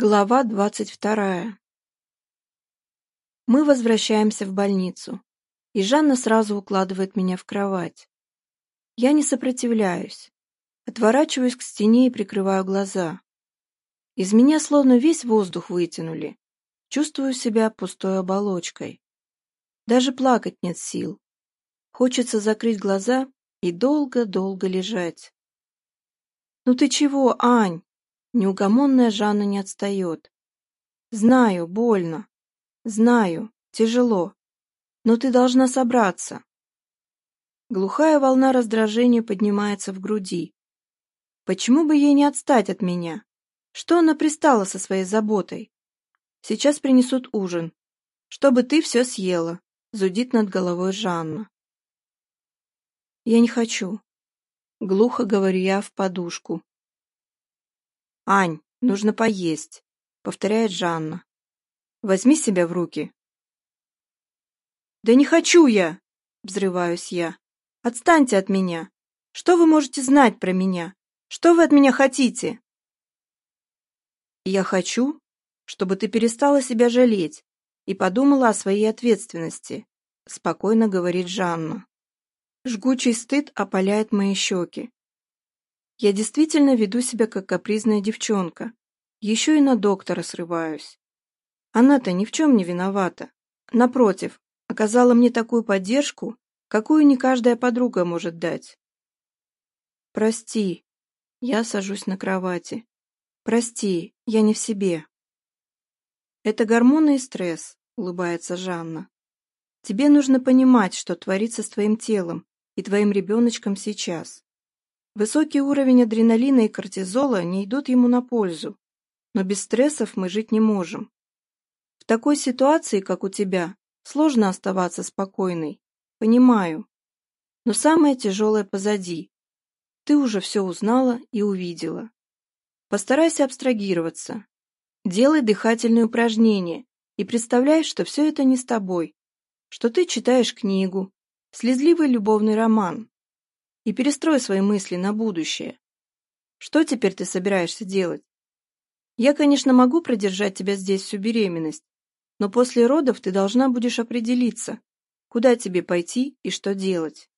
Глава двадцать вторая. Мы возвращаемся в больницу, и Жанна сразу укладывает меня в кровать. Я не сопротивляюсь, отворачиваюсь к стене и прикрываю глаза. Из меня словно весь воздух вытянули. Чувствую себя пустой оболочкой. Даже плакать нет сил. Хочется закрыть глаза и долго-долго лежать. «Ну ты чего, Ань?» Неугомонная Жанна не отстает. «Знаю, больно. Знаю, тяжело. Но ты должна собраться». Глухая волна раздражения поднимается в груди. Почему бы ей не отстать от меня? Что она пристала со своей заботой? Сейчас принесут ужин. Чтобы ты все съела, зудит над головой Жанна. Я не хочу. Глухо говорю я в подушку. «Ань, нужно поесть», — повторяет Жанна. «Возьми себя в руки». «Да не хочу я!» — взрываюсь я. «Отстаньте от меня! Что вы можете знать про меня? Что вы от меня хотите?» «Я хочу, чтобы ты перестала себя жалеть и подумала о своей ответственности», — спокойно говорит Жанна. Жгучий стыд опаляет мои щеки. Я действительно веду себя как капризная девчонка. Еще и на доктора срываюсь. Она-то ни в чем не виновата. Напротив, оказала мне такую поддержку, какую не каждая подруга может дать. Прости. Я сажусь на кровати. Прости, я не в себе. Это гормоны и стресс, улыбается Жанна. Тебе нужно понимать, что творится с твоим телом и твоим ребеночком сейчас. Высокий уровень адреналина и кортизола не идут ему на пользу, но без стрессов мы жить не можем. В такой ситуации, как у тебя, сложно оставаться спокойной, понимаю. Но самое тяжелое позади. Ты уже все узнала и увидела. Постарайся абстрагироваться. Делай дыхательные упражнения и представляй, что все это не с тобой, что ты читаешь книгу, слезливый любовный роман, и перестрой свои мысли на будущее. Что теперь ты собираешься делать? Я, конечно, могу продержать тебя здесь всю беременность, но после родов ты должна будешь определиться, куда тебе пойти и что делать.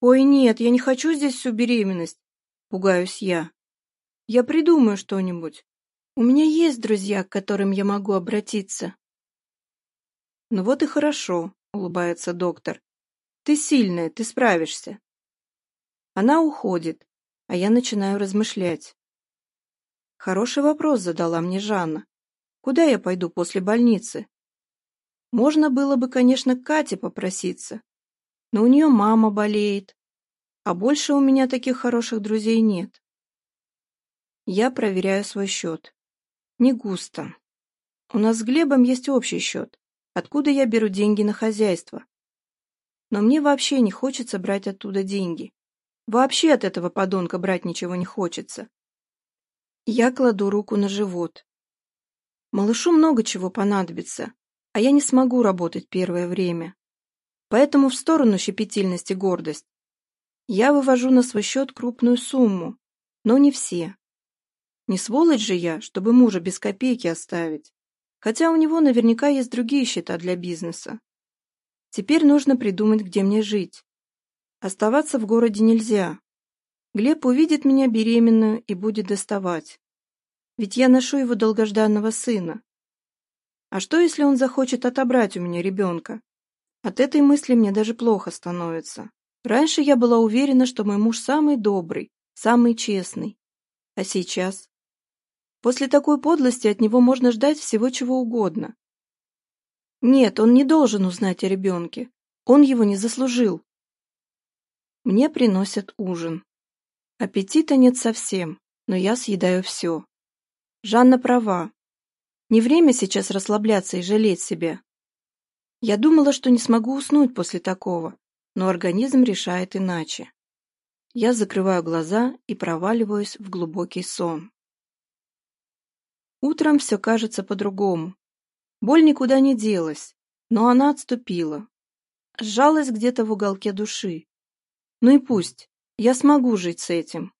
«Ой, нет, я не хочу здесь всю беременность», — пугаюсь я. «Я придумаю что-нибудь. У меня есть друзья, к которым я могу обратиться». «Ну вот и хорошо», — улыбается доктор. Ты сильная, ты справишься. Она уходит, а я начинаю размышлять. Хороший вопрос задала мне Жанна. Куда я пойду после больницы? Можно было бы, конечно, к Кате попроситься, но у нее мама болеет, а больше у меня таких хороших друзей нет. Я проверяю свой счет. Не густо. У нас с Глебом есть общий счет, откуда я беру деньги на хозяйство но мне вообще не хочется брать оттуда деньги. Вообще от этого подонка брать ничего не хочется. Я кладу руку на живот. Малышу много чего понадобится, а я не смогу работать первое время. Поэтому в сторону щепетильности, гордость. Я вывожу на свой счет крупную сумму, но не все. Не сволочь же я, чтобы мужа без копейки оставить. Хотя у него наверняка есть другие счета для бизнеса. Теперь нужно придумать, где мне жить. Оставаться в городе нельзя. Глеб увидит меня беременную и будет доставать. Ведь я ношу его долгожданного сына. А что, если он захочет отобрать у меня ребенка? От этой мысли мне даже плохо становится. Раньше я была уверена, что мой муж самый добрый, самый честный. А сейчас? После такой подлости от него можно ждать всего чего угодно. Нет, он не должен узнать о ребенке. Он его не заслужил. Мне приносят ужин. Аппетита нет совсем, но я съедаю все. Жанна права. Не время сейчас расслабляться и жалеть себя. Я думала, что не смогу уснуть после такого, но организм решает иначе. Я закрываю глаза и проваливаюсь в глубокий сон. Утром все кажется по-другому. Боль никуда не делась, но она отступила. Сжалась где-то в уголке души. Ну и пусть, я смогу жить с этим.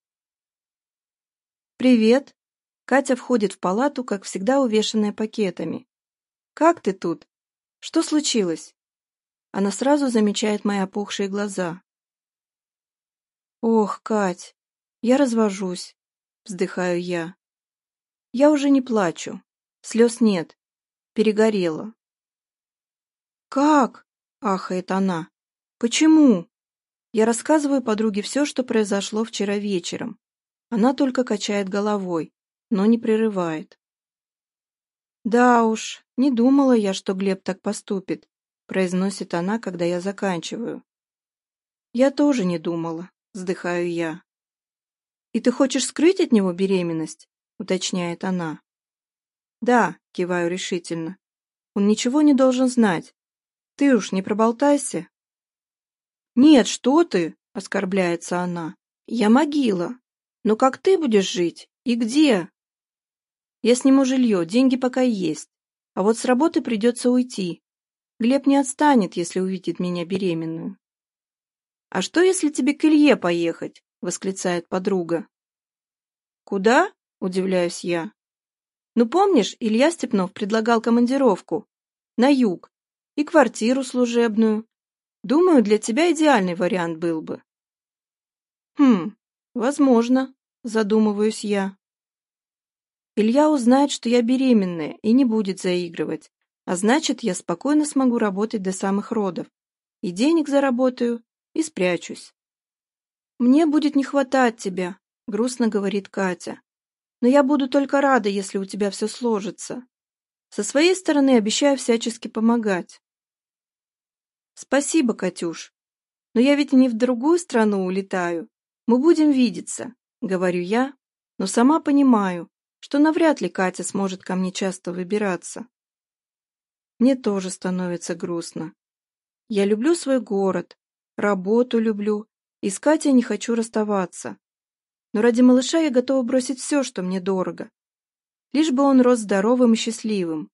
«Привет!» Катя входит в палату, как всегда увешанная пакетами. «Как ты тут? Что случилось?» Она сразу замечает мои опухшие глаза. «Ох, Кать, я развожусь», — вздыхаю я. Я уже не плачу, слез нет, перегорела. «Как?» — ахает она. «Почему?» Я рассказываю подруге все, что произошло вчера вечером. Она только качает головой, но не прерывает. «Да уж, не думала я, что Глеб так поступит», — произносит она, когда я заканчиваю. «Я тоже не думала», — вздыхаю я. «И ты хочешь скрыть от него беременность?» — уточняет она. «Да, — киваю решительно. «Он ничего не должен знать. Ты уж не проболтайся». «Нет, что ты!» — оскорбляется она. «Я могила. Но как ты будешь жить? И где?» «Я сниму жилье, деньги пока есть. А вот с работы придется уйти. Глеб не отстанет, если увидит меня беременную». «А что, если тебе к Илье поехать?» — восклицает подруга. «Куда?» — удивляюсь я. Ну помнишь, Илья Степнов предлагал командировку на юг и квартиру служебную. Думаю, для тебя идеальный вариант был бы. Хм, возможно, задумываюсь я. Илья узнает, что я беременная и не будет заигрывать, а значит, я спокойно смогу работать до самых родов. И денег заработаю, и спрячусь. «Мне будет не хватать тебя», — грустно говорит Катя но я буду только рада, если у тебя все сложится. Со своей стороны обещаю всячески помогать. Спасибо, Катюш. Но я ведь не в другую страну улетаю. Мы будем видеться, говорю я, но сама понимаю, что навряд ли Катя сможет ко мне часто выбираться. Мне тоже становится грустно. Я люблю свой город, работу люблю, и с Катей не хочу расставаться но ради малыша я готова бросить все, что мне дорого. Лишь бы он рос здоровым и счастливым,